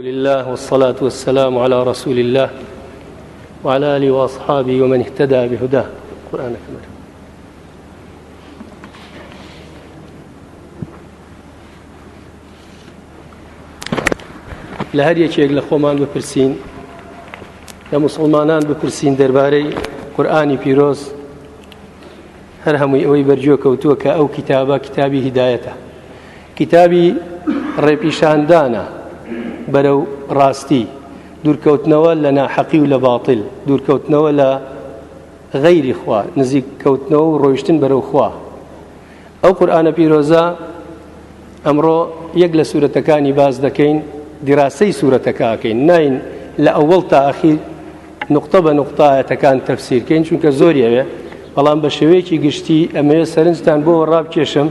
لله والصلاة والسلام على رسول الله وعلى آله وأصحابه ومن اهتدى بهداه القرآن الكريم لە هەریەکێک لە خۆمان بپرسین لە مسلمانان بپرسین دەربارەی قورآانی پیرۆز هەر هەمووی ئەوەی بەرجۆ کەوتووە کە ئەو کتابە کتابی هدایەتە کتابی ڕێپیشاندانە بەرە و ڕاستی دوورکەوتنەوە لە ناحەقی و لە باڵ دوورکەوتنەوە لە غەیری خوا نزیک کەوتنەوە و ڕۆیشتن بەرەو خوا ئەو قورآانە پیرۆزە ئەمڕۆ یەک لە سوورەتەکانی باز دەکەین دیراسەی سوورەتەکەکەین نین لە ئەوەڵ تا ئەخیر نقطە بە نقطایەتەکان تەفسیرکەین چونکە زۆریەوێ بەڵام بە شێوەیەکی گشتی ئەمەیە سەرنجتان بۆ ڕابکێشم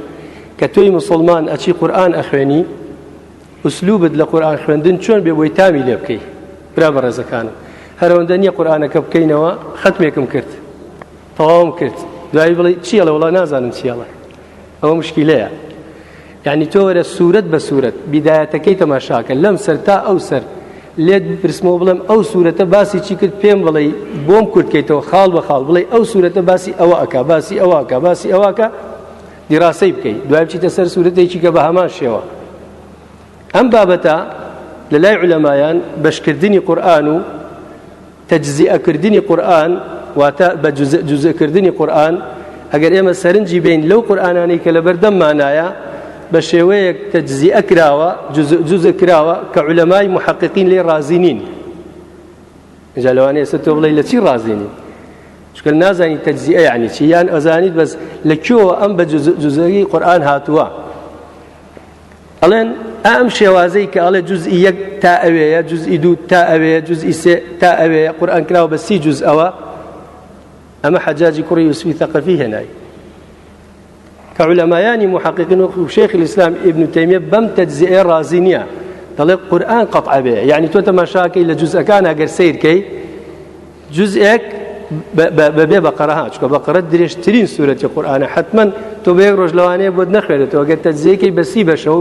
کە توی مسلمان ئەچی قورآن ئەخوێنی ئوسلوبت لە قورآان خوێندن چۆن بێ بۆی تامی لێ بکەی برا بە ڕێزەکانم هەرەوەندە نییە قورآانەکە بکەینەوە خەتمێکم کرد تەواوم کرد دوایی بڵی چیە لە وڵا نازانم چیەڵە ئەوە مشکیلەیە یعنی تۆ وەرە سوورەت بە سوورەت بیدایەتەکەی تەماشاکە لەم سەر تا ئەو سەر لێت پرسمەوە بڵم ئەو سوورەتە باسی چی کرد پێم بڵێ بۆم کورتکەیتەوە خاڵ بە خاڵ بڵێ ئەو سوورەتە باسی ئەوە ئەکا باسی ئەوەکە باسی ئەوەکە دیڕاسی بکەیت دوای بچیتە سەر سوورەتێکی کە بە هەمان شێوە ئەم بابەتە لە لای علەمایان بەشکردنی قورآن و تەجزیئەکردنی قورآن واتە بە جزەکردنی قورآن ئەگەر ئێمە سەرنجی بین لەو قورآانانی کە لە بەردەممانایە بە شێوەیەک تەجزیئە کراوە جزە کراوە کە علەمای محققین لێ رازینین جالەوانەیە سە تۆ بڵی لە چی رازینین چکە نازانی تەجزیئە یعنی چی یان ئەزانیت بەس لە کێوە ئەم بە جزەی قورآن هاتووە ئەڵێن ئەم شێوازەی کە ئەڵێ جزئی یەک تا ئەوەیە جزئی دوو تا ئەوەیە جزئی سێ تا ئەوەیە قورئان کراوە بە سی جز ئەوە ئەمە حەجاجی کوڕی وسوی تەقەفی هێنایی کە علەمایانی محققین و شێخی ئیسلام ئیبن تەیمیە بەم تەجزئێ ڕازی نییە دەڵێ قورئان قەتعە بێ یعنی تۆ تەماشاکەی لە جزەکان ئەگەر سیرکەی جزئێک بەبێ بەقەرە هاچکە بەقەرە درێژترین سوورەتی قورآانە حتمما تۆ بە یەک ڕۆژ لەوانەیە بۆت نەخێتەوە گە تەجزیەکەی بەسی بەشەوە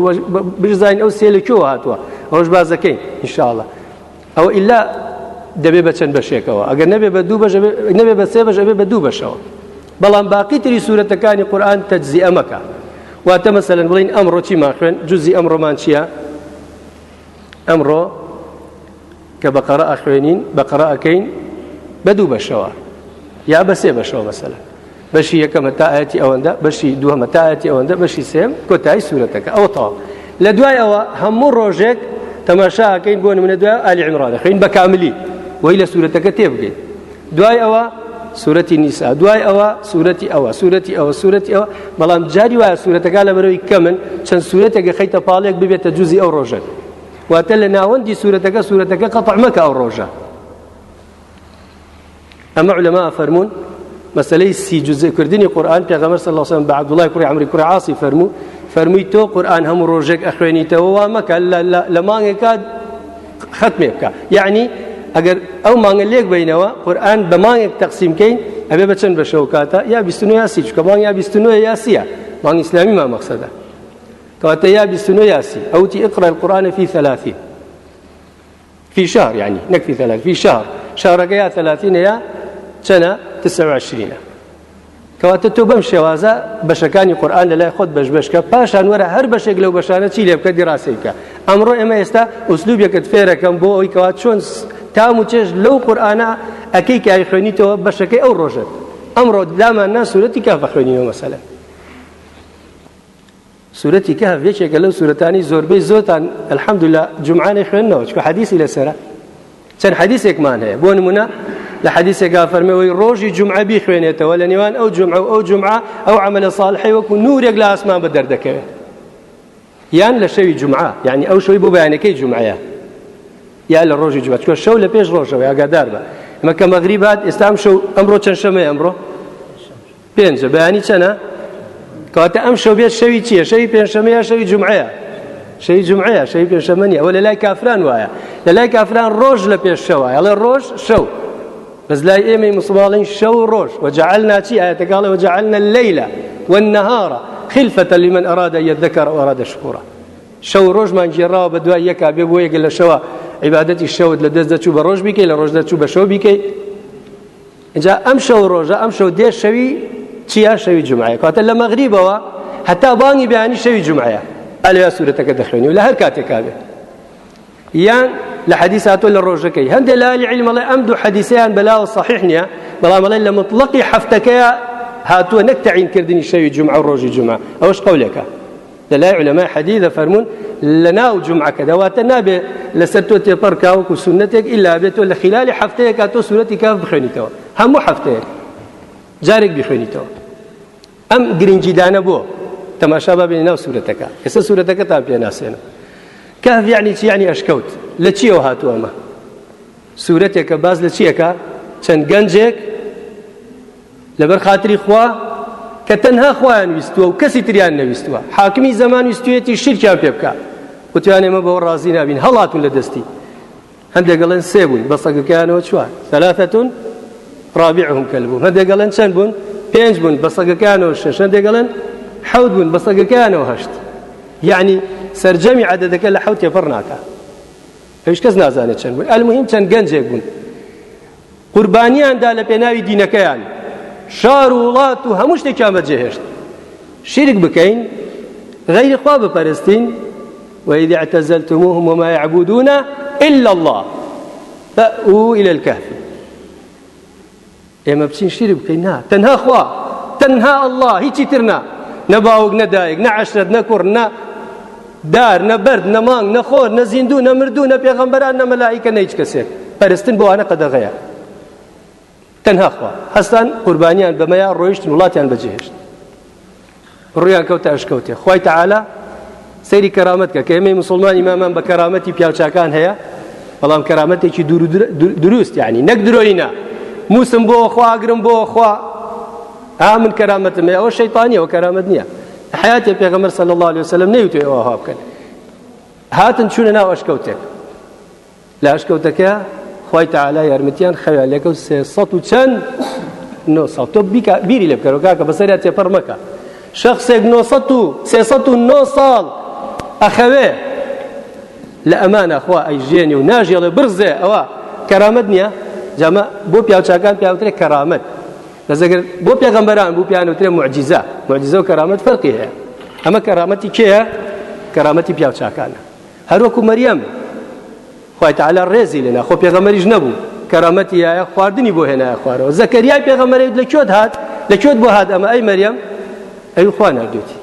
بزانین ئەو سێ لە کێوە هاتووە ئەوش بازەکەی انشاءڵە ئەو ئللا دەبێ بە چەند بەشێکەوە ئەگەر نەبێ بە دوو نەبێ بە سێ بەشەبێ بە دوو بەشەوە بەڵام باقی تری سوورەتەکانی قورآن تەجزی ئەمەکە واتە مەسەلەن بڵین ئەمڕۆ چی ماخوێن جوزی ئەمڕۆمان چییە؟ ئەمڕۆ کە بەقەرە ئەخوێنین بەقەرە ئەەکەین بە دوو بەشەوە یا بەسێ بەشەوە مەسەلە بەشی یەکەمە تاەتی ئەوەندە بەشی دووەمە تاەتی ئەوەندە بەشی سێم کۆتایی سوورەتەکە ئەوە تاوا لە دوای ئەوە هەموو ڕۆژێک تەماشاکەین بۆن منە دوای ئالی عمران خین بە کاملی وی لە سوورەتەکە تێبگەین دوای ئەوە سوورەتی نیسا دوای ئەوە سوورەتی ئەوە سوورەتی ئەوە سوورەتی ئەوە بەڵام جاری وایە سوورەتەکە لە بەرەوەی کەمن چەند سوورەتێکە خەیتە پاڵێک ببێتە جوزی ئەو ڕۆژێک واتە لە ناوەندی سوورەتەکە سوورەتەکە قەتەعمەکە ئەو ڕۆژە ئەمە علەما فەرمونون مەسلەی سی جزێکردنی قورآن پێغەمە سە لەسم بە عبدوڵای کوڕی ئەمری کوڕ عاسی فەرموو فەرمووی تۆ قورآن هەموو ڕۆژێک ئەخوێنیتەوە وا مەکە لە مانگێکات ختمێ بکە یعنی ئەگەر ئەو مانگە لێک بینەوە قورآن بە مانگێک تەقسیمکەین ئەبێ بە چەند بە شەو کاتە یا بیستنو یاسی چکە مانگ یا بیستنوە یاسیە مانگ ئیسلامی ما مەقسەدە کەواتە یا بیستنو یاسی ئەوتی ئقرا القرآن في ثلاثين في شهر يعني نكفي ثلاث في شهر شهرك يا ثلاثين يا چەنە تسەواشرینە کەواتە تۆ بەم شێوازە بەشەکانی قورآان لە لای خۆت بەش بەشکە پاشان وەرە هەر بەشێک لەو بەشانە چی لێ بکە دیڕاستیکە ئەمڕۆ ئێمە ئێستا ئوسلوبێکت فێرەکەم بۆ ئەوی کەوات چۆن تام و چێش لەو قورآانە ئەەکەی کاری خوێنیتەوە بەشەکەی ئەو ڕۆژێت ئەمڕۆ دامان ناسوورەتی کا بە خوێنینەوە مەسەلە سورەتی کە هەڤێکێکە لەو سورەتانی زۆربەی زۆتان الحەمدلا جمعانی خوێندنەوە چکە حەدیسی لەسرە چەند حەدیسێکمان هەیە بۆ نمونە لە حەدیسێکا فەرمەوەی ڕۆژی جمعە بیخوێنێتەوە لە نێوان ئەو جمع و ئەو جمعە ئەو عملە ساڵحی وەکو نورێک لە ئاسمان بە دەردەکەوێت یان لە شەوی جمعە یعنی ئەو شەوی بۆ بەیانەکەی جمعەیە یا لە ڕۆژی جمعە چکە شەو لە پێش ڕۆژەوە ئاگادار بە مەکە مەغریبات ئێستام شەو ئەمڕۆ چەند شەمە ئەمڕۆ پێنجە بەیانی چەنە کاتە ئەم شەو بێت شەوی چییە شەوی پێنجشەمەیە شەوی جمعەیە شەوی جمعەیە شەوی پێنجشەمە نیە ئەوە لە لای کافران وایە لە لای کافران ڕۆژ لە پێش شەوە ئەڵێ ڕۆژ شەو بس لا ئێمەی مسلمانین شەو ڕۆژ وجعلنا چی ئاەتەگاڵی وجعلنا الليلة والنهار خلفة لمن أراد أن يذكر أو أراد شكورا شەو ڕۆژمان گێڕاوە بە دوای یەکا بێ بۆ یەک لە شەوە عیبادەتی شەوت لە دەست دەچوو بە ڕۆژ بیکەی لە ڕۆژ دەچوو بە شەو بیکەی اینجا ئەم شەو ڕۆژە ئەم شەو دێ شەوی چیا شەوی جمعایە کاتە لە مەغریبەوە هەتا بانی بیانی شەوی جمعایە ئەلیا سوورەتەکە دەخوێنی و لە هەر کاتێکا بێ یان لە حەدیساتۆ لە ڕۆژەکەی هەندێک لالی عیلمەڵێ ئەم دوو حەدیسیان بەلاوە صحیح نییە بەڵام ئەڵێ لە مطلقی هەفتەکەیە هاتووە نەک تەعینکردنی شەوی جمعە و ڕۆژی جمعە ئەوەش قولێکە لە لای علەمای حەدیدە فەرمونون لە ناو جمعەکە دەواتە نابێ لەسەر تۆ تێپەر کاوکو سونەتێک ئیلا بێتەوە لە خلالی هەفتەیە کا تۆ سوورەتی کاف بخوێنیتەوە هەموو هەفتەیە جارێک بخوێنیتەوە ئەم گرنگجیدانە بۆ تەماشا بابێنی ناو سوورەتەکە ئێستا سوورەتەکە تا پێ ناسێنە کاف یعنی چی یعنی ئەشکەوت لە چیەوە هاتووە ئەمە سوورەتێکە باز لە چیەکە چەند گەنجێک لەبەر خااتری خوا کە تەنها خۆیان ویستووە و کەسی تریان نەویستووە حاکمی زەمان ویستوێتی شرکیان پێ بکە وتیان ئێمە بەەوە ڕازی نابین هەڵاتون لە دەستی هەندێکگەڵەن سێ بوون بە سەگەکەیانەوە چوار سەلاەتون ڕابیعهم کە بوون هەندێکگەڵەن چەند بوون پێنج بوون بە سەگەکانەوە شش هەندێکگەڵەن حەوت بوون بە سەگەکانەوە هەشت یعنی سرجەمی عادەتەکە لە حوتێ پڕ ناکە پێش کەس نازانێت چەند بوون ئەلمهم چەند گەنجێک بوون قوربانیاندا لە پێناوی دینەکەیان شار و وڵات و هەموو شتێکیان بەجێهێشت شرك بكين غير خواب فلسطين وإذ اعتزلتموهم وما يعبدون إلا الله فأووا إلى الكهف ئێمە بچین شیری بکەین نا تەنها خوا تەنها الله هیچی ترنا نە باوک نە دایک نە عشرت نە کوڕ نە دار نەبرد نەمانگ نەخۆر نەزیندوو نەمردوو نە پێغەمبەران نەمەلایکە نەیچ کەسێک پەرستن بۆوانە قەدەغەیە تەنها خوا هەستان قوربانیان بەمەیە ڕۆیشتن وڵاتیان بەجێهێشت ڕویان کەوتە ئەشکەوتێ خی تەعاالە سەیری کەرامەت کە کە ئێمەی مسلمانی مامان بە کەرامەتی پیاچکان هەیە بەڵام کەرامەتێکی دروست یعنی نەک درۆینە موسم بۆ خواگرم بۆ خوا ئا من کەرامەتم ئەوە شەیتانیەوە کەرامەت نییە حياتي بيغمر صلى الله عليه وسلم نيوتو ايوا هابكن هاتن شنو ناو اشكوتك لا اشكوتك خوي تعالى يرمتيان خوي لك 300 900 تو بيكا بيري لك كاكا بسريا تيبر مكا شخص 900 309 سال اخوي لامانه خوا اي جيني وناجي برزه اوا كرامتنيا جما بو بياو چاكان بياو تري كرامت لەزەگەر بۆ پێغەمبەران بوو پیانوترێ معجیزە معجیزە و کەرامەت فەرقی هەیە ئەمە کەرامەتی کێە کەرامەتی پیاوچاکانە هەروەکو مەریەم خی تعالا ڕێزی لێنا خۆ پێغەمەریش نەبوو کەرامەتی یایە خواردنی بۆ هێنایە خوارەوە زەکەریای پێغەمەری لە کۆت هات لە کۆت بۆ هات ئەمە ئەی مەریەم ئەی خوا نردوتی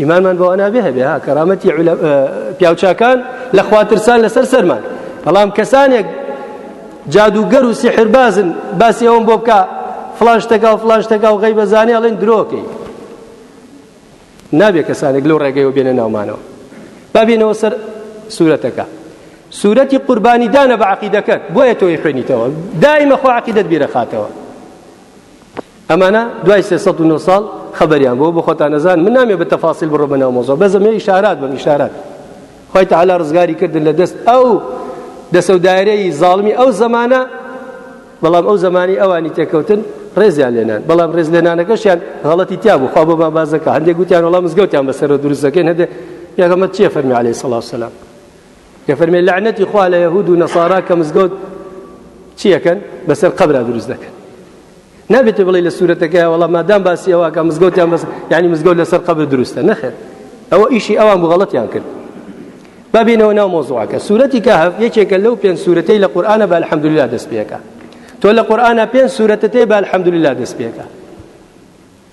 ئیمانمان بۆ ئەنابێ هەبێ ها کەرامەتی پیاوچاکان لە خواترسان لەسەر سەرمان بەڵام کەسانێک جادوگەر و سحربازن باسی ئەوم بۆ بکە فلان شتەکە و فلان شتەکە و غەی بەزانانی ئەڵێن درۆکەی نابێت کەسانێک لەو ڕێگەیەوە بێنە ناومانەوە بابێنەوە سەر سوورەتەکە سوورەتی قوربانی دانە بە عقیدەکەت بۆیە تۆی خوێنیتەوە دائمە خۆ عقیدت بیرە خاتەوە ئەمانە دوای سێ ساڵ خبریان بۆ بە خۆتان نەزان من نامێ بە تەفاسیل بڕۆ بەناو مۆزۆ بەزەمێ ئیشارات بەم ئیشارات خۆی تەعالا ڕزگاری کردن لە دەست ئەو دەسەودارەی زاڵمی ئەو زمانە بەڵام ئەو زمانی ئەوانی تێکەوتن ڕێزیان لێنان بەڵام ڕێز لێنانەکەشیان هەڵەتی تیا بوو خوا بە بابازەکە هەندێک گوتیان وڵام مزگەوتیان بەسەر دروستەکەن هەدە یاگەمەت چیە فەرمی عليه سڵاو سلام کە فەرمێ لعنەتی خوا لە یهود و نەسارا کە مزگەوت چیەکەن بەسەر قبرا دروست دەکەن نابێتە بڵێ لە سوورەتەکە وەڵام مادام باسی ئەوە کە مزگەوتیان بەس یعنی مزگەوت لەسەر قبر دروستە نەخێر ئەوە ئیشی ئەوان بغەڵەتیان کرد بابینەوە ناو مۆزوعکە سوورەتی کە هەف یەکێکە لەو پێنج سوورەتەی لە قورآانە بە الحەمدللا دەست پێەکە تۆ لە قورآە پێنج سوورەتە تێبە الحەمدللا دەست پێکە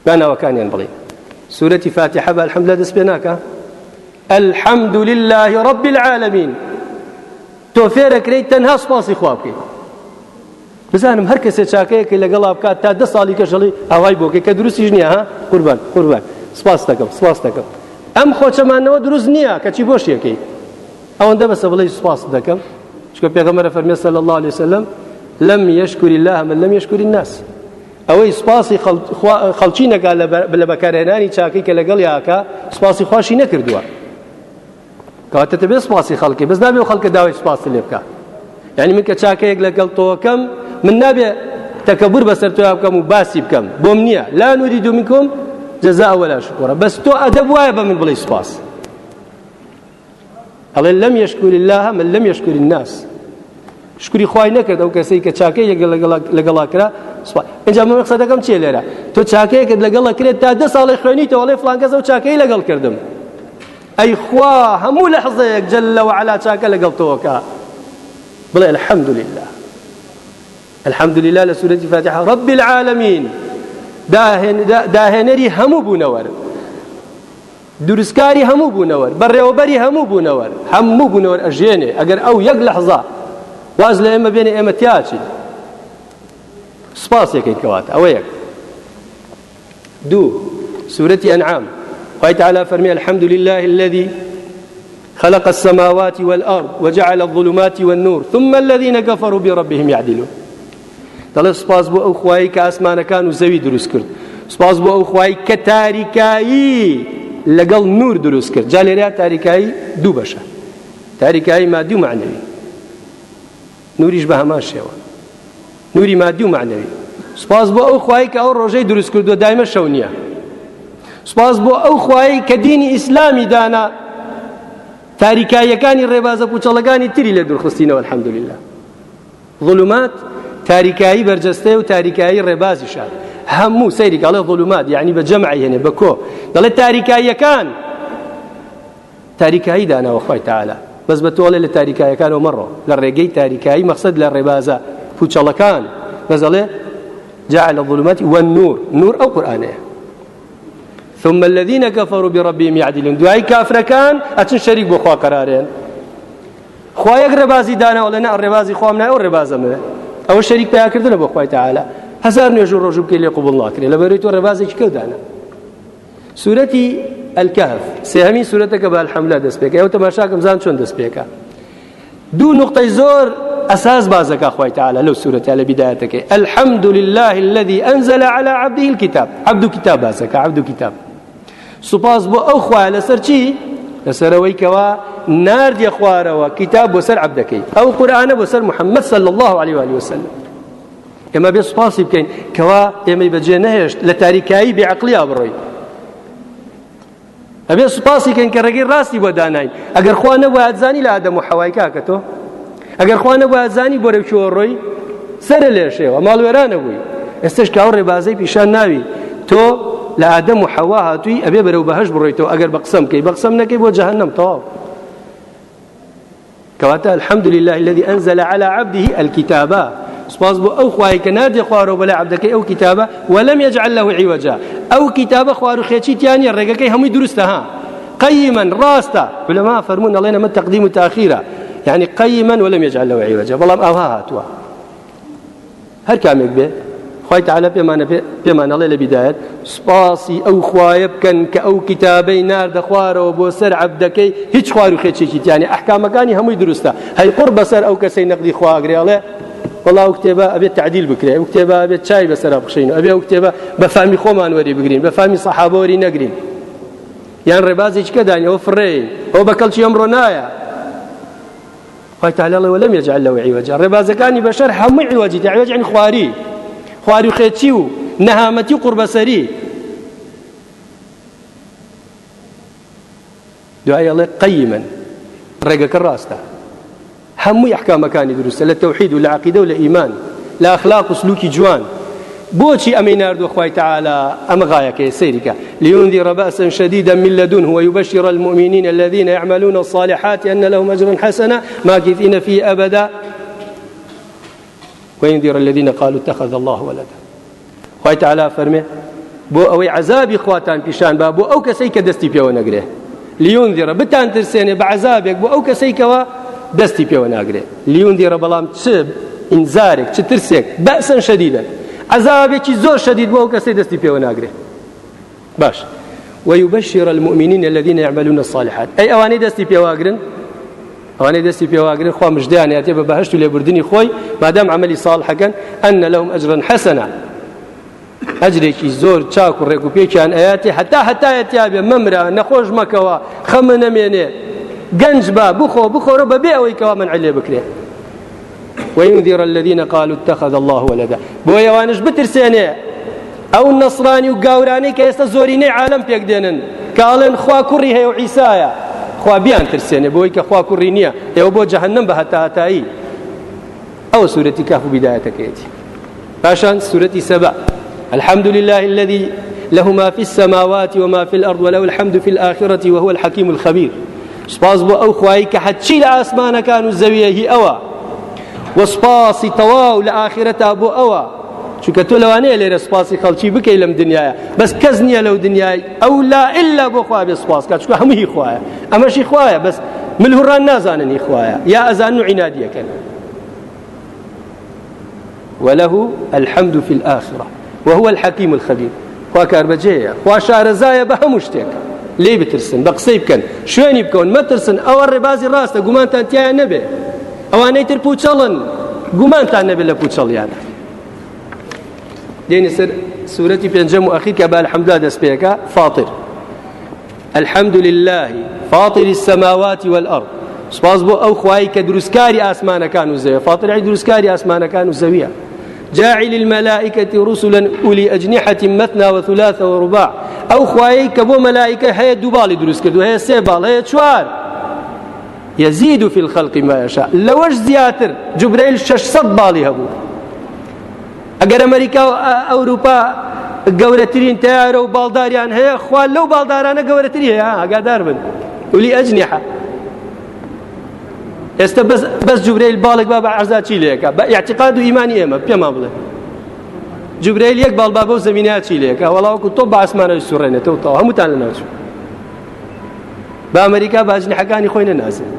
باناوەکانیان بڵێ سوورەتی فاتحە بە الحەمدلا دەست پێ ناکە الحەمد لله رب العالمین تۆ فێرەکرێت تەنها سپاسی خوا بکەیت بزانم هەر کەسێ چاکەیەکە لەگەڵا بکات تا دە ساڵی کەژەڵی ئاوای بۆکە کە دروستی ژنیە ها قوربان قوربان سپاس دەکەم سپاس دەکەم ئەم خۆچەمانەوە دروست نییە کەچی بۆشیەکەی ئەوەندە بەسە بڵی سپاس دەکەم چکە پێغەمەرە فەرمیێ سەل الله عليه وسلم لم يشكر الله من لم يشكر الناس ئەوەی سپاسی خەڵکی نەگا لە بەکارهێنانی چاکەی کە لەگەڵ یاکە سپاسی خۆشی نەکردووە کاتە بێ سپاسی خەڵکی بەس نابێ خەڵکە داوای سپاسی لێ بکە یعنی من کە چاکەیەک لەگەڵ تۆکەم من نابێ تەکەبور بەسەر تۆ بکەم و باسی بکەم بۆم نییە لا نوری دوو میکۆم جەزا ئەوەلا شکۆرە بەس تۆ ئەدەب وایە بە من بڵی سپاس ئەڵێ لەم یشکوری الله من لەم یشکوری الناس شکری خوای نەکرد ئەو کەسەی کە چاکەیەک لەگەڵا کرا ئەجا من قسەەکەم چێ لێرە تۆ چاکەیەکت لەگەڵە کرێت تا دە ساڵی خوێنیتەوە وڵێ فلانکەس ئەو چاکەی لەگەڵ کردم ئەی خوا هەموو لە حزەیەک جلەوە علا چاکە لەگەڵ تۆکە بڵێ الحەمد لله الحمد لله لە سوورەتی فاتحة رب العالمین داهێنەری هەموو بوونەوەرم دروستکاری هەموو بوونەوە بەڕێوەبەری هەموو بوونەوە هەموو بوونەوە ئەژێنێ ئەگەر ئەو یەک لەحزا واز لە ئێمە بێنێ ئێمە تیاچین سپاسێکین کەواتە ئەوە یەک دوو سورەتی ئەنعام خی تعالى فرمي الحمد لله الذي خلق السماوات والأرض وجعل الظلمات والنور ثم الذين كفروا بربهم يعدلون دەڵێ سپاس بۆ ئەو خوایی کە ئاسمانەکان و زەوی دروست کرد سپاس بۆ ئەو خوایی کە تاریکایی لەگەڵ نور دروست کرد جا لێرە تاریکایی دوو بەشە تاریکایی مادی و معنەوی نوریش بە هەمان شێوە نوری مادی و معنەوی سپاس بۆ ئەو خوای کە ئەو ڕۆژەی دروست کردووە دایمە شەو نییە سپاس بۆ ئەو خوایی کە دینی ئیسلامی دانا تاریکایەکانی ڕێبازە پوچەڵەکانی تری لە دوورخستینەوە الحەمدوللا ظلمات تاریکایی بەرجەستێ و تاریکایی ڕێبازی شار هەموو سەیری کاڵە ظلمات یعنی بە جەمعی هێنێ بە کۆ دەڵێت تاریکاییەکان تاریکایی داناوە خۆی تاالە بەس بە تۆڵێ لە تاریکایەکانەوە مەڕۆ لە ڕێگەی تاریکایی مەقصد لە ڕێبازە پوچەڵەکان بەزەڵێ جعل الظلمات والنور نور أو قرآنه ثم الذين كفروا بربهم يعدلون دعاي كافر كان أتن شريك بخوا قرارين خوا يقربازي دانا ولا نأ الربازي خوا منا أو الربازة منا أو الشريك بها كردنا بخوا تعالى هزار نيجو رجوب كي ليقبل الله كري لبريتو الربازي كيو دانا سورتي ئەلکەف سێهەمین سوورەتەکە بە حملە دەست پێکە ئەو تەماشاکەم زان چۆن دەست پێکە دوو نقطەی زۆر ئەساس بازەکە خۆی تعاالە لەو سوورەتیا لە بیداەتەکەی ئەلحەمد لله الذي أنزل على عبده الكتاب عبد کتاب بازەکە عبد کتاب سوپاس بۆ ئەو خوای لەسەر چی لەسەرەوەی کەوا ناردە خوارەوە کتاب بۆ سەر عبدەکەی ئەو قورآانە بۆ سەر محەممەد صلى الله عليه وآله وسلم ئێمە بێ سوپاسی بکەین کەوا ئێمەی بەجێ نەهێشت لە تاریکایی بێعقلیا بڕۆی ئەبێ سوپاسی کەن کە ڕێگەی ڕاستی بۆ داناین ئەگەر خوا نەبووە ئازانی لە ئادەم و حەوای کاکە تۆ ئەگەر خوا نەبووە ئازانی بۆ رەوچۆڕۆی سرە لێشێوە ماڵوێرانە بووی ئێستش کاو ڕێبازەی پیشان ناوی تۆ لە ئادەم و حەوا هاتووی ئەبێ بەرەو بەهش بڕۆیتەوە ئەگەر بە قسم بکەی بە قسم نەکەی بۆ جەهنم تەواو كواتا الحمد لله الذي أنزل على عبده الكتاب سپاس بۆ ئەو خوای کە نادێ خوارەوە بەلا عبدەکەی ئەو کتابە وەلم یەجعل له عوجا ئەو کتابە خوار و خێچیتیانی ڕێگەکەی هەمووی دروستە ها قەیما ڕاستە ولما فەرمون ئەڵێن ئەمە تەقدیم و تاخیرە یعنی قەیما ولم یەجعل له عوجا بەڵام ئەوها هاتووە هەر کامێک بێ خوای تعالە پێمانە پێمانەڵێ لە بیدایەت سپاسی ئەو خوایە بکەن کە ئەو کتابەی ناردە خوارەوە بۆ سەر عبدەکەی هیچ خوار و خێچێکی تیانی ئەحکامەکانی هەمووی دروستە هەی قڕ بەسەر ئەو کەسەی نەقدی خواگرێڵێ وڵا و کتێبە ئەبێت تعدیل بکرێ ئەو کتێبە ئەبێت چای بەسەرا بخشین ئەبێ ئەو کتێبە بە فامی خۆمان وەری بگرین بە فامی سەحابۆری نەگرین یان ڕێبازی چکەدان ئەوە فڕێ ئەو بە کەڵکی ئەمڕۆ نایە خی تاالڵی وەلم یجعل لەوە عیوەجا ڕێبازەکانی بەشەر هەموو عیوەجی عیوەج عنی خواری خواری و خێچی و نەهامەتی و قوربەسەری دوایەڵێ قەیمن ڕێگەکە ڕاستە هەمووی احکامەکانی دروستە لە تەوحید و لە عقیدە و لە ئیمان لە اخلاق و سلوکی جوان بۆچی ئەمەی نردوە خی تعاالە ئەمە غایەکەی سەیریکە لیوندی ڕبەسن شدیدە من لدون هو يبشر المؤمنين الذين يعملون الصالحات أن لهم أجرا حسنا ما كثين فيه أبدا وينذر الذين قالوا اتخذ الله ولدا خی تعالا فەرمێ بۆ ئەوەی عذابی خواتان پیشان با بۆ ئەو کەسەی کە دەستی پێوە نەگرێ لیوندیرە بتان ترسێنێ بە عذابێک بۆ ئەو کەسەی کەەوە دەستی پێوە ناگرێت لیوندی ڕە بەڵام چ ئینزارێک چ ترسێک بەسن شەدیدە عذابێکی زۆر شەدید بۆ کەسی دەستی پێوە ناگرێت باش ويبشر المؤمنين الذين يعملون الصالحات أي أواني دستي بيواغرن أواني دستي بيواغرن خوا مجدان ياتي بهشت لبردني خوي ما دام عملي صالحا كان أن لهم أجرا حسنا ئەجرێکی زۆر چاک و ڕێکوپێکیان ئەیاتی حتا هەتایەتیابێ مەمرە نەخۆش مەکەوە خەمە نەمێنێ گەنج بە بخۆ بخۆرە بەبێ ئەوەی کەوا من علێ بکرێ وينذر الذين قالوا اتخذ الله ولدا بۆ ئێوانش بترسێنێ ئەو نەسرانی و گاورانەی کە ئێستا زۆرینەی عالم پێک دێنن کاڵێن خوا کوڕی هەیە و عیسایە خوا بیان ترسێنێ بۆی کە خوا کوڕی نییە ئێوە بۆ جەهنم بە هەتاهتایی ئەو سورەتی کاف و بیدایەتەکەیەتی باشان سورەتی سەبا الحمد لله الذي له ما في السماوات وما في الأرض وله الحمد في الآخرة وهو الحكيم الخبير سپاس بۆ ئەو خوایی کە حەچی لە ئاسمانەکان و زەویەهی ئەوە وە سپاسی تەواو لە ئاخرەتا بۆ ئەوە چونکە تۆ لەوانەیە لێرە سپاسی خەڵکی بکەی لەم دنیاە بەس کەس نییە لەو دنیای ئەو لا ئللا بۆ خوا بێ سپاسکە چکە هەمووی خوایە ئەمەشی خوایە بەس ملهڕان نازاننی خوایە یا ئەزان و عینادیەکەن وله الحمد في الآخرة وهو الحكيم الخبير خوا کاربەجێیە خوا شارەزایە بە هەموو شتێکە لێ بترسن بە قسەی بکەن شوێنی بکەون مەترسن ئەوە ڕێبازی ڕاستە گومانتان تیان نەبێ ئەوانەی تر پوچەڵن گومانتان نەبێت لە پوچەڵیانە دێنی سەر سوورەتی پێنجەم و ئەخیر کە بە الحەمدا دەست پێەکە فاتر الحمد لله فاطر السماوات والأرض سپاس بۆ ئەو خوای کە دروستکاری ئاسمانەکان و زەویە فاتر عی دروستکاری ئاسمانەکان و زەویە جاعل الملائكة رسلا أولي أجنحة مثنى وثلاث ورباع أو خوايي كبو ملائكة هي دوبال دروس كردو هي سيبال هي چوار يزيد في الخلق ما يشاء لوش زياتر جبريل 600 بالي هبو ئەگەر ئەمریکا و ئەوروپا گەورەترین تیارە و باڵداریان هەیە خوا لەو باڵدارانە گەورەتری هەیە ئاگادار بن ولی ئەجنیحە ئێستا بەس جوبرەیل باڵێک با بە عەرزا چی لێکە بە یاعتقاد و ئیمانی ئێمە پێمان بڵێ جوبرەیل یەک باڵ بابە و زەمینیا چی لێکە وەڵاوکو تۆ بە ئاسمانەوە سوڕێنێتەوە تەوە هەمووتان لە ناوچوو بە ئەمریکا باجنحەکانی خۆی نەناسێت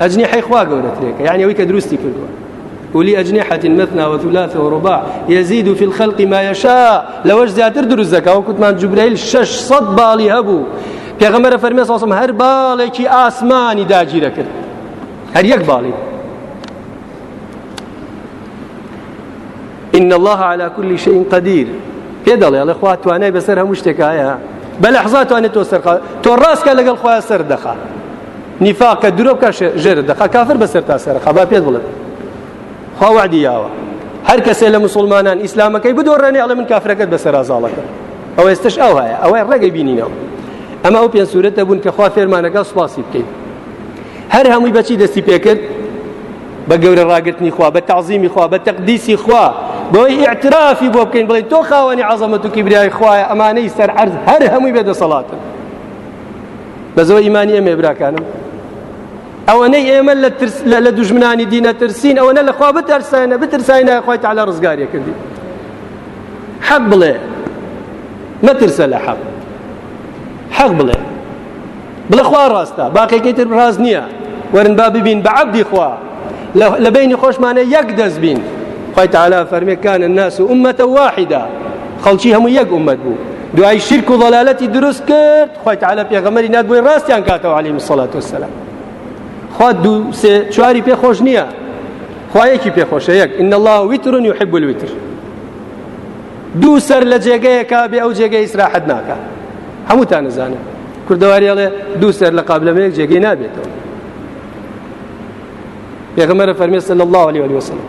ئەجنحی خوا گەورەترێکە یعنی ئەوەی کە دروستی کردووە ولي أجنحة مثنى وثلاث ورباع يزيد في الخلق ما يشاء لو زياتر دروست دەکە و کوتمان جوبرەیل 600 باڵی هەبوو پێغەمەرە فەرمی ساسم هەر باڵێکی ئاسمانی داگیرە کرد هەر یەک باڵی إن الله على كل شيء قدير پێدەڵێ ئەڵێ خوا توانای بەسەر هەموو شتێکایە بە لە حزات توانێت تۆ سەرخ تۆ ڕاستکە لەگەڵ خۆیان سەر دەخا نیفاقە درۆبکە ژێر دەخا کافر بەسەر تا سەرخا با پێت بڵێت خواوەعدی یاوە هەر کەسێ لە مسلمانان ئیسلامەکەی بدۆڕێنێ ئەڵێ من کافرەکەت بەسەر ئازاڵەکە ئەوە ئێستش ئەو هەیە ئەوەی ڕێگەی بینینەوە ئەمە ئەو پێنج سوورەتە بوون کە خوا فێرمانەکە سوپاسی بکەین هەر هەمووی بەچی دەستی پێکرد بە گەورە ڕاگرتنی خوا بە تعظیمی خوا بە تەقدیسی خوا بۆی اعترافی بۆ بکەین بڵێن تۆ خاوەنی عزەمەت و کیبریای خوایە ئەمانەی سەر عرض هەر هەمووی بێدەسەڵاتن بەزەوە ئیمانی ئەمێ براکانم ئەوەنەی ئێمە لە دوژمنانی دینە ترسین ئەوەنە لەخوا بتەرسایە بترسایە خۆیت على ڕزگاریە کردی حەق بڵێ مەترسە لە حەق حەق بڵێ بڵێ خوا ڕاستە باقیەکەی تر ڕاز نییە وەرن با ببین بە عەبدی خوا لە بینی خۆشمانە یەک دەست بین خی تعالا فەرمیەکان الناس و ئومەتە واحدا خەڵکی هەموو یەک ئومەت بوو دوای شرک و ضلالەتی دروست کرد خی تعالا پێغەمەری نات بۆی ڕاستیان کاتەوە علی مسڵات وسلام خوا دوو سێ چواری پێ خۆش نییە خوایەکی پێخۆشە یەک ئین الله ویترون يحب الوتر دوو سەر لە جێگەیەکە بێ ئەو جێگەی ئیسراحەت ناکە هەمووتان نزانێت کوردەواری ئەڵێ دوو سەر لە قابلمەیەک جێگەی نابێتەوە پێغمەرە فەرمی صلی الله عليه وسلم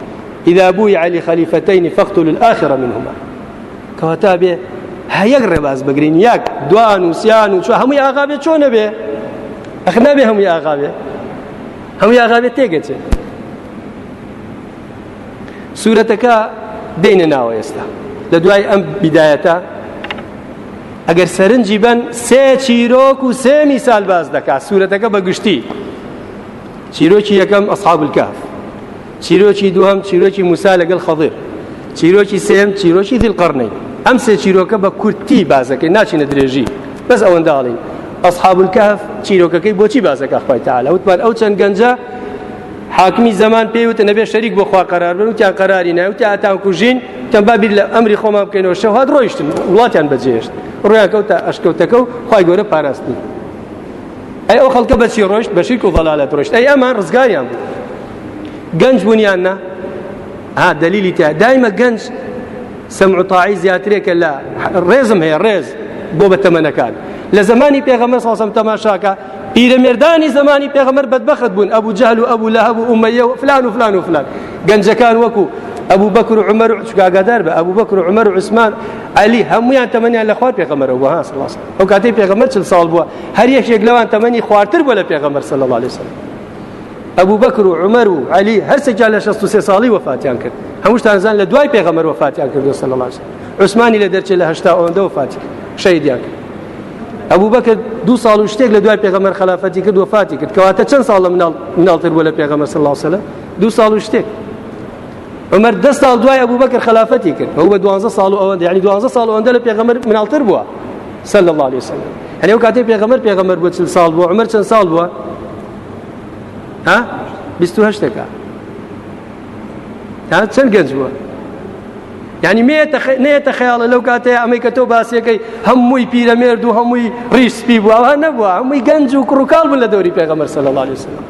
إذا بويع لخليفتين فاقتلوا الآخر منهما کەواتە بێ هەیەک ڕێباز بگرین یەک دوان و سیان و چ هەمووی ئاغاابێ چۆنە بێ ئەخ نابێ هەمووی ئاغاابێ هەمووی ئاغاابێت تێگەچێت سوورەتەکە دێنە ناوە ئێستا لە دوای ئەم بیدایەتە ئەگەر سەرنجی بن سێ چیرۆک و سێ میسال باز دەکات سوورەتەکە بەگشتی چیرۆکی یەکەم ئەسحابلکاف چیرۆکی دووەم چیرۆکی موسا لەگەڵ خەڵیر چیرۆکی سێم چیرۆکی دڵقڕنەی ئەم سێ چیرۆکە بە کورتی بازەکەی ناچینە درێژی بەس ئەوەنداڵی ئەسحابلکاف چیرۆکەکەی بۆچی بازەکە خۆی تاالە وتمان ئەو چەند گەنجە حاکمی زەمان پێیوتە نەبێ شەریک بۆ خوا قرار بن وتیان قراری نای وتی ئاتان کوژین تەن بابیر لە ئەمری خۆمان بکەینەوە شەوهات ڕۆیشتن وڵاتیان بەجێشت ڕۆیان کەوتە ئەشکەوتەکە و خی گەورە پاراستنی ئەی ئەو خەڵکە بەچی ڕۆشت بە شیرک و بەڵالەت ڕۆشت ئەی ئەمان ڕزگاریان بوو گەنج بوونیان نە ها دلیلی تیا دایمە گەنج سەمعتاعی زیاترێکە لە ڕێزم هەیە ڕێز بۆ بە تەمەنەکان لە زمانی پێغەمە ساسم تەماشاکە پیرەمێردانی زمانی پێغەمەر بەدبەخت بوون ئەبوو جەهل و ئەبوو لەهب و ئومەیە و فلان و فلان و فلان گەنجەکان وەکو ئەبوو بەکر و عمەر و چگاگادار بە ئەبوو بەکر و عمەر و عوسمان علی هەمویان تەمەنیان لە خوار پێغەمەرەوە بووە سڵاس ئەو کاتەی پێغەمەر چل ساڵ بووە هەر یەکێک لەوان تەمەنی خوارتر بووە لە پێغەمەر صلی الله علیه وسلم ئەبوو بەکر و عمەر و علی هەر سێکیان لە 63 ساڵی وفاتیان کرد هەمووشتان زان لە دوای پێغەمەر وفاتیان کردو صلی الله علیه وسلم عوسمانی لە دەرچێت لە 80 ئەوەندە وفاتی شەهیدیان کرد ئەبوو بەکە دو ساڵ و شتێک لە دوای پێغەمەر خلافەتی کرد وفاتی کرد کەواتە چەند ساڵ لە مناڵتر بوو لە پێغەمەر سڵ سەلە دو ساڵ و شتێک عمر ده ساڵ دوای ئەبوو بەکە خلافەتی کرد ئەو بە دوانزە ساڵ و ئەوەندە ینی دوانزە ساڵ ئەوەندە لە پێغەمەر مناڵتر بووە سەل الله عليه وسلم هەنێ ئەو کاتێ پێغەمەر پێغەمەر بۆ چل ساڵ بووە عمر چەند ساڵ بووە ها 28ەکە تا چەند گەنج بووە ینی نێتە خەیاڵە لەو کاتەیە ئەمەی کە تۆ باسیەکەی هەمووی پیرەمێرد و هەمووی ڕیسپی بووە ئەوە نەبووە هەمووی گەنج و کوڕکاڵ بن لە دەوری پێغەمەر سەل الله لەسلم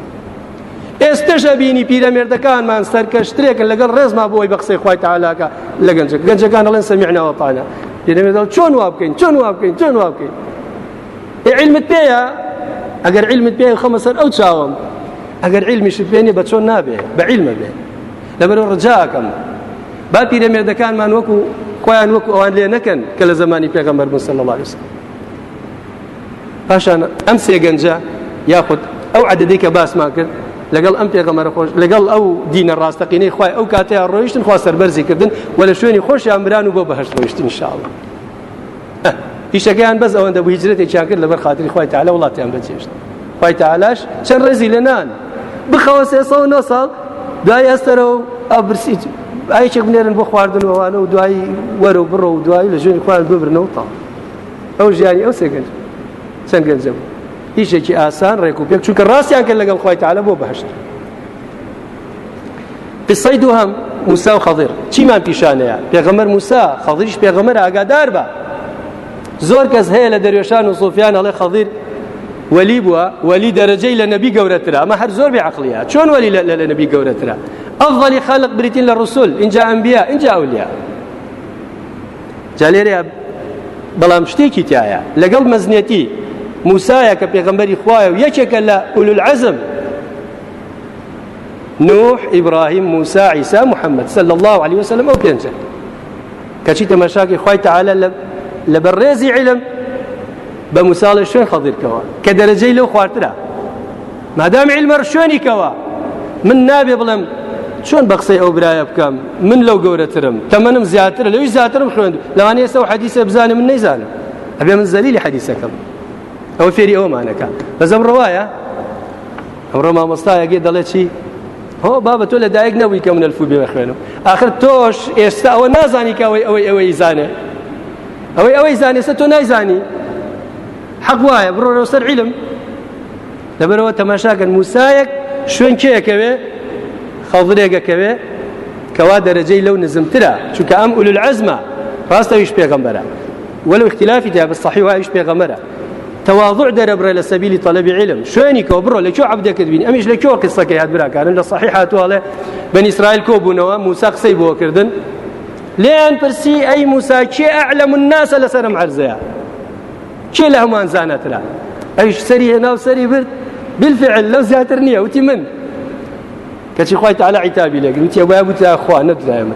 ئێستەشە بینی پیرەمێردەکانمان سەرکەشترێکن لەگەڵ ڕێزما بۆی بە قسەی خخوای تاعالاکە لە گەنج گەنجەکان ئەڵێن سەمیعنەوە پانە پیرەمێردڵ چۆن وا بکەین چۆن وا بکەین چۆن وا بکەین علمت پێیە ئەگەر علمت پێ خەمە سەر ئەو چاوم ئەگەر علمیشت پێێنێ بە چۆن نابێ بە علمە بێ لەبەر ڕجاکەم با پیرەمێردەکانمان وەکو خۆیان وەکو ئەوان لێ نەکەن کە لە زمانی پێغەمبەر بن صلی الله عليه وسلم پاشان ئەم سێگەنجە یاخود ئەو عددی کە باسمان کرد لەگەڵ ئەم پێغەمەرە خۆش لەگەڵ ئەو دینە ڕاستەقینەی خخوای ئەو کاتیان ڕۆیشتن خوا سەربەرزی کردن و لە شوێنی خۆشیان بران و بۆ بەهشت ڕۆیشتن شاڵە پیشەکەیان بەس ئەوەندە بوو هیجرێتی چاکرد لەبەر خاتری خخوای تاالە وڵاتیان بەچێشت خخوای تاالاش چەند ڕێزی لە نان بخەوە سێ سە و نە ساڵ دوای ئەستەرە و ئابرسیجی ئاەکێک بنێرن بۆ خواردنەوەوانە و دوایی وەرە و بڕە و دوایی لە ژێنی خوارد ببرنەوە تا ئەو ژیانی ئەو سێگەنج چەندگەنجە بوو هیچێکی ئاسان ڕێک و پێک چونکە ڕاستیان کرد لەگەڵ خخوای تاالە بۆ بەهشت قسەی دوو هەم موسا و خەڵیر چیمان پیشانەیە پێغەمەر موسا خەڵیش پێغەمەر ئاگادار بە زۆر کەس هەیە لە دەروێشان و سۆفیان ئەڵێ خەڵیر وەلی بووە وەلی دەرەجەی لە نەبی گەورەترا ئەمە هەر زۆر بێ عقلە چۆن وەلی لە نەبی گەورەترا ئەفڵی خەلق بریتین لە ڕوسول اینجا ئەمبیا اینجا ئەولیا جا لێرەیە بەڵام شتێکی تایە لەگەڵ مەزنێتی موسایە کە پێغەمبەری خوایە و یەکێکە لە ئولو العزم نوح ئیبراهیم موسا عیسا محەممەد صلى الله عليه وسلم ئەو پێنجە کەچی تەمەشاکی خی تعاالە لە بەڕێزی علم بە موساڵی شوێن خەڵیرکەوە کە دەرەجەی لەو خواردرا مادام علمە شوێنیکەوە من نابێ بڵم چۆن بە قسەی ئەو برایە بکەم من لەو گەورەترم تەمەنم زیاترە لەوی زیاترم خوێن لەوانە ئێستا و حەدیسە بزانم من نەیزانم ئەبێ من زەلیلی حەدیسەکەم ئەوە فێری ئەومانەکە بەزەم ڕەوایە ئەمڕۆ مامۆستایەگێ دەڵێ چی هۆ بابە تۆ لە دایک نەبووی کە من ئەلفو بێخوێنم آخر تۆش ئێستا ئەوە نازانی کەەوەی ئەوەی ئەوەی زانێ ئەوەی ئەوەی زانێستا تۆ نایزانی حەق وایە بڕۆ سەر عیلم لەبەرەوە تەماشاکەن موسایەک شوێن کێەکەوێ خەڵرێگەکەوێ کەوا دەرەجەی لەو نزمترە چونکە ئەم ئول العزمە ڕاستەویش پێغەمبەرە ولو اختلافی تیا بەصحی وایش پێغەمەرە تواضع دەرەبرە لە سەبیلی طلبی علم شوێنی کۆ بڕۆ لە کێو عبدەکرد بین ئەمیش لە کێوە قسەکەی هات براکارن لە صحیح هاتوواڵێ بن ئیسرائیل کۆ بوونەوە موسا قسەی بۆ کردن لێیان پرسی ئەی موسا کێ ئەعلم الناس لەسەرم عەرزەیە کێ لە هەمان زانەترا ئەیش سەری هێنا و سەری برد بالفعل لەو زیاتر نییە وتی من کەچی خخوای تاالە عیتابی لەگرن تێ باە بوتە خوا نەدرای من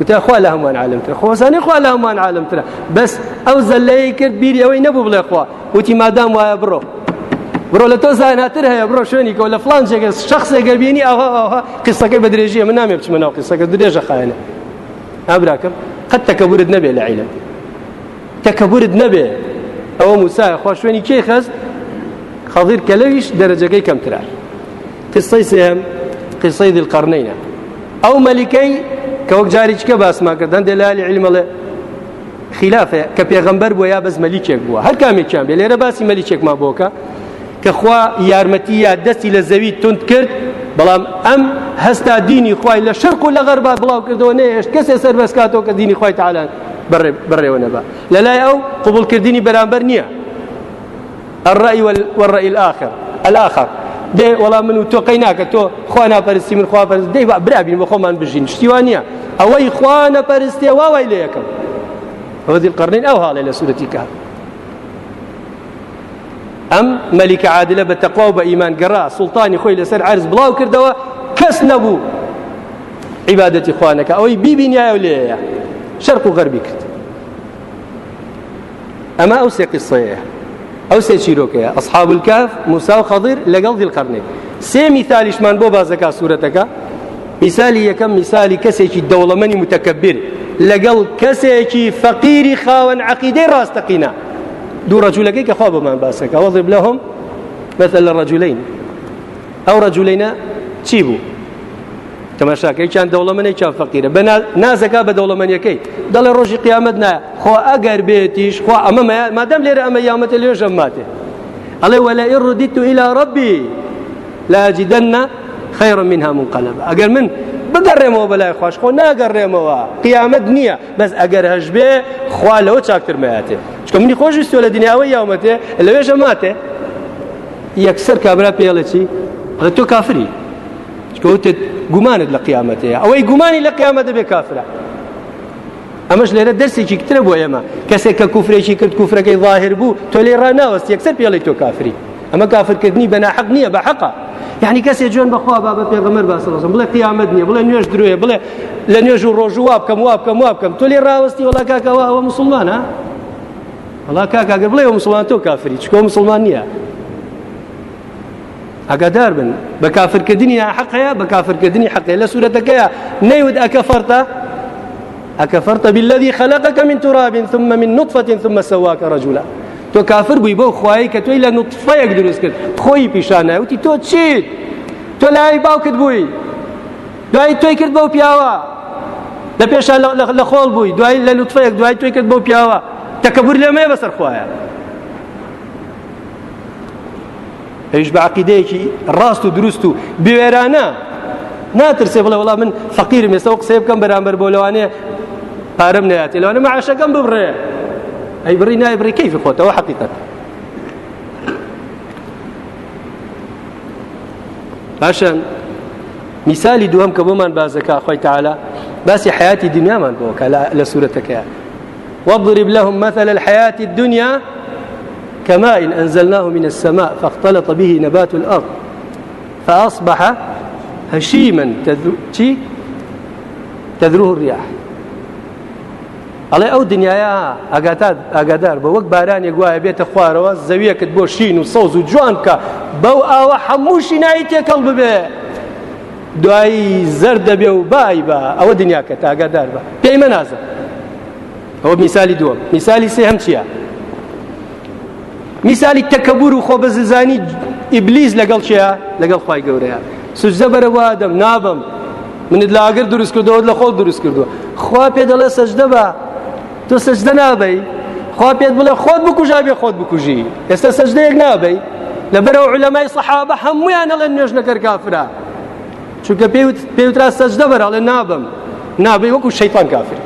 وتە خوا لە هەمووان عالمتر خۆزانانی خوا لە هەمووان عالمترە بەس ئەو زەلەی کرد بیری ئەوەی نەبوو بڵێ خوا وتی مادام وایە بڕۆ بڕۆ لە تۆ زاناتر هەیە بڕۆ شوێنی کە لە فلان جێگە شخصێکگە بینی ئەوها ئەوها قسەکەی بە درێژیە من نامێ بچمە ناو قسەکە درێژە خایەنە ئابراکەم قەت تەکەبورت نەبێ لە عیلم تەکەبورت نەبێ ئەوە موسایە خوا شوێنی کێ خەست خەڵیر کە لەویش دەرەجەکەی کەمتررا قسەی سێم قسەی دڵقەرنینە ئەو مەلیکەی کە وەک جاری چکە باسمان کردن دەلالی عیلمەڵێ خلافە کە پێغمبەر بووە یا بەس مەلیکێک بووە هەر کامێکیان بێ لێرە باسی مەلیکێکمان بۆکە کە خوا یارمەتی یا دەستی لە زەوی تند کرد بەڵام ئەم هەستا دینی خوای لە شەرق و لە غەربا بڵاو کردەوە نەیەش کەسێ سەر بەسکاتەوە کە دینی خوای تعالان بڕێوە نەبا لەلای ئەو قوبولکردنی بەرامبەر نییە الرأي والرأي الآخر الآخر دێ وەڵام من و تۆ قەی ناکە تۆ خوا ناپەرستی من خواپەرست دەی برابین بە خۆمان بژین شتیوان نییە ئەوەی خوا نەپەرستێ واوای لە یەکەم ئەوەزی قڕنین ئەو هاڵێ لە سوورەتی کار ئەم مەلیکە عادلە بە تەقوا بە ئیمان گەڕا سوڵتانی خۆی لەسەر عرز بڵاو کردەوە کەس نەبوو عیبادەتی خوانەکە ئەوەی بیبینایە و لێە شەرق و غەربی کرد ئەمە ئەو سێ قسەیە ئەو سێ چیرۆکەیە ئەسحاب الکاف موسا و خەضر لەگەڵ دیلقەرنێ سێ میثالیشمان بۆ بازەکە سوورەتەکە میسالی یەکەم میسالی کەسێکی دەوڵەمەنی متەکەبیر لەگەڵ کەسێکی فەقیری خاوەن عقیدەی ڕاستەقینە دوو ڕجوولەکەی کە خوا بمان باسەکە وەضرب لەهم مثل لە ڕجولین ئەو ڕجولینە چی بوو تەماشاکەی چیان دەوڵەمەنەی چیان فەقیرە بە نازەکە بە دەوڵەمەنیەکەی دەڵێ ڕۆژی قیامەت نایە خۆ ئەگەر بێتیش خۆ ئەمە مادەم لێرە ئەمە یامەتە لێژە ماتێ ئەڵێ وەلا ئڕدیت و ئیلا ڕبی لاجیدەنە خەیڕم من هەمون قەلب ئەگەر من بگەڕێمەوە بەلای خۆش خۆ ناگەڕێمەوە قیامەت نییە بەس ئەگەر هەش بێ خوا لەوە چاکترمەیاتێ چکە منی خۆشیستۆ لە دنیاوە یامەتێ لەوێژە ماتێ یەکسەر کابرا پێڵەچی تۆ کافری چکەوتت گومانت لە قیامەتەیە ئەوەی گومانی لە قیامە دەبێ کافرە ئەمەش لێرە دەرسێکی ترە بۆ ئێمە کەسێک کە کوفرێکی کرد کوفرەکەی ظاهر بوو تۆ لێ ڕناوەست یەکسەر پێڵی تۆ کافری ئەمە کافرکردنی بەناحق نییە بە حەقا یعنی کەسێک جوێن بەخوا با بە پێغەمەر باسەڵسم بڵێ قیامەت نییە بڵێ نوێش درێ بڵێ لە نوێژ و ڕۆژ وا بکەم وا بکەم وا بکەم تۆ لێ ڕاوەستی وڵا کاکەوە ئەوە مسلمانە وڵا کاکەگەر بڵێ مسلمان تۆ کافری چکۆ مسلمان نییە ئەگەدار بن بە کافرکردنی حەقەیە بە کافرکردنی حەقەیە لە سوورەتەکەیە نەیود ئەکەفەرتە ئەکەفەرتە بالذي خلقك من تراب ثم من نطفة ثم سواك رجلا تۆ کافر بووی بەو خوایی کە تۆی لە نوتفەیەک دروست کرد خۆی پیشانایوتی تۆ چیت تۆ لای باوکت بووی دوای تۆی کرد بەو پیاوە لە پێشان لە خۆڵ بووی دوای لە نوتفەیەک دوای تۆی کرد بەو پیاوە تەکەبور لەمەیە بەسەر خوایە پێویش بە عقیدەیەکی ڕاست و دروست و بوێرانە ناترسێ بڵێ وڵام من فەقیرم ئێستەوە قسەی بکەم بەرامبەر بۆ لەوانەیە پارەم نەیات لەوانە مەعاشەکەم ببڕێ ئەی بڕی نای بڕی کەیفی خۆتەوە حەقیقەت باشە میسالی دووەم کە بۆمان بازەکە خۆی تعالا باسی حياتی دنیامان بۆکە لە سوورەتەکەیە واضرب لهم مثل الحياة الدنيا كماء إن أنزلناه من السماء فاختلط به نبات الأرض فأصبح هشيما تذروه تذرو الرياح ئەڵێ ئەو دنیاە ئاگادار بە وەک بارانی گوایە بێتە خوارەوە زەویەکت بۆ شین و سەوز و جوان کە بەو ئاوە هەمووشی نایی تێکەڵ ببێ دوایی زەر دەبێ و بای بە ئەوە دنیاکەت ئاگادار بە پێی مەنازە ئەوە میسای دووەم میسای سێ هەم چییە؟ میسالی تەکەبور و خۆبەززانی ئیبلیز لەگەڵ چیا لەگەڵ خی گەورەیە سوزە بەرەوە دەم نابم منت لاگر دروست کردەوە لە خۆ دروست کردووە خوا پێ دەڵێ سەجدە بە تۆ سەجدە نابی خوا پێت بڵێ خۆت بکوژا بێ خۆت بکوژی ئێستا سەجدەیەک نابی لەبەرەوە علەمای سەحابە هەمویان ئەڵێن نوێژنەکەر کافرا چونکە پێوترا سەجدە بەراڵێ نابم نابی وەکو شەیتان کافر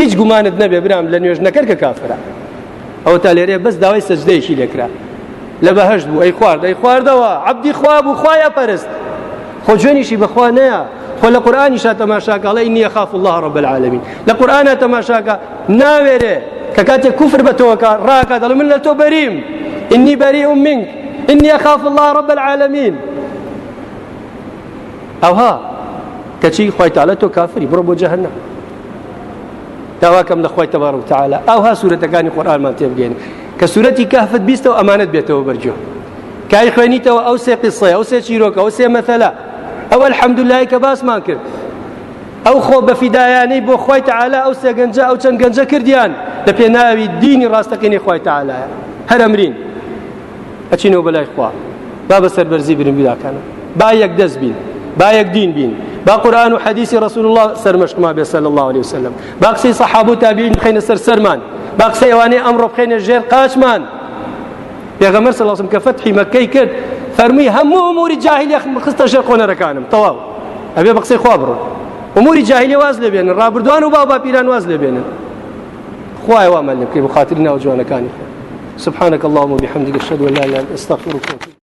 هیچ گومانت نەبێ برام لە نوێژنەکەر کە کافرە ئەو تا لێرێ بەس داوای سەجدەیەکی لێکرا لە بەهشت بوو ئەی خوارد ئەی خواردەوە عبدی خوا بوو خوایە پەرست خۆ جوێنیشی بەخوا نەیە خۆ لە قورآانیش تەماشاکەڵی نییە خاف الله رب العالمین لە قورآانە تەماشاکە ناوێرێ کە کاتێک کوفر بە تۆکە ڕاکە دەڵ من لە تۆ بەریم إني بريء منك إني أخاف الله رب العالمين أو ها كشي خوي تعالى تو كافري برو بو جهنم داواکەم لەخوای تەبار و تعاالە ئەوها سوورەتەکانی قۆرآمان تێبگەین کە سوورەتی کافت بیستەوە ئەمانت بێتەوە بەرجۆ کاری خوێنیتەوە ئەو سێ قسە ئەو سێ چیرۆکە ئەو سێ مەثەلا ئەوە الحەمدولای کە باسمان کرد ئەو خۆ بەفیدایانەی بۆ خی تعاالە ئەو سێ گەنج ئەو چەند گەنجە کردیان لە پێناوی دینی ڕاستەکەنی خی تعاالایە هەرەمرین ئەچینەوە بەلای خوا با بەسەر بەرزی برم بیراکانە با یەک دەست بین با یەک دین بین با قورآن و حەدیسی رسول الله سەرمەشتما بێ صلی الله عليه وسلم با قسەی سەحاب و تابعین بخەینە سەر سەرمان با قسەی ئەوانەی ئەمڕۆ بخەینە ژێر قاچمان پێغەمبەر صلی الله عليه وسلم کە فتحی مەکەی کرد فەرمی هەموو ئەموری جاهلیە خستە ژێر قۆنەرەکانم تەواو ئەبێ بە قسەی خوا بڕۆن ئەموری جاهلیە واز لێبێنن ڕابردوان و بابا پیران واز لێبێنن خوای وا مەلەکەی بخاتری ناو جوانەکانی سبحانك اللهم وبحمدك اشهد ان لا اله الا انت استغفرك واتوب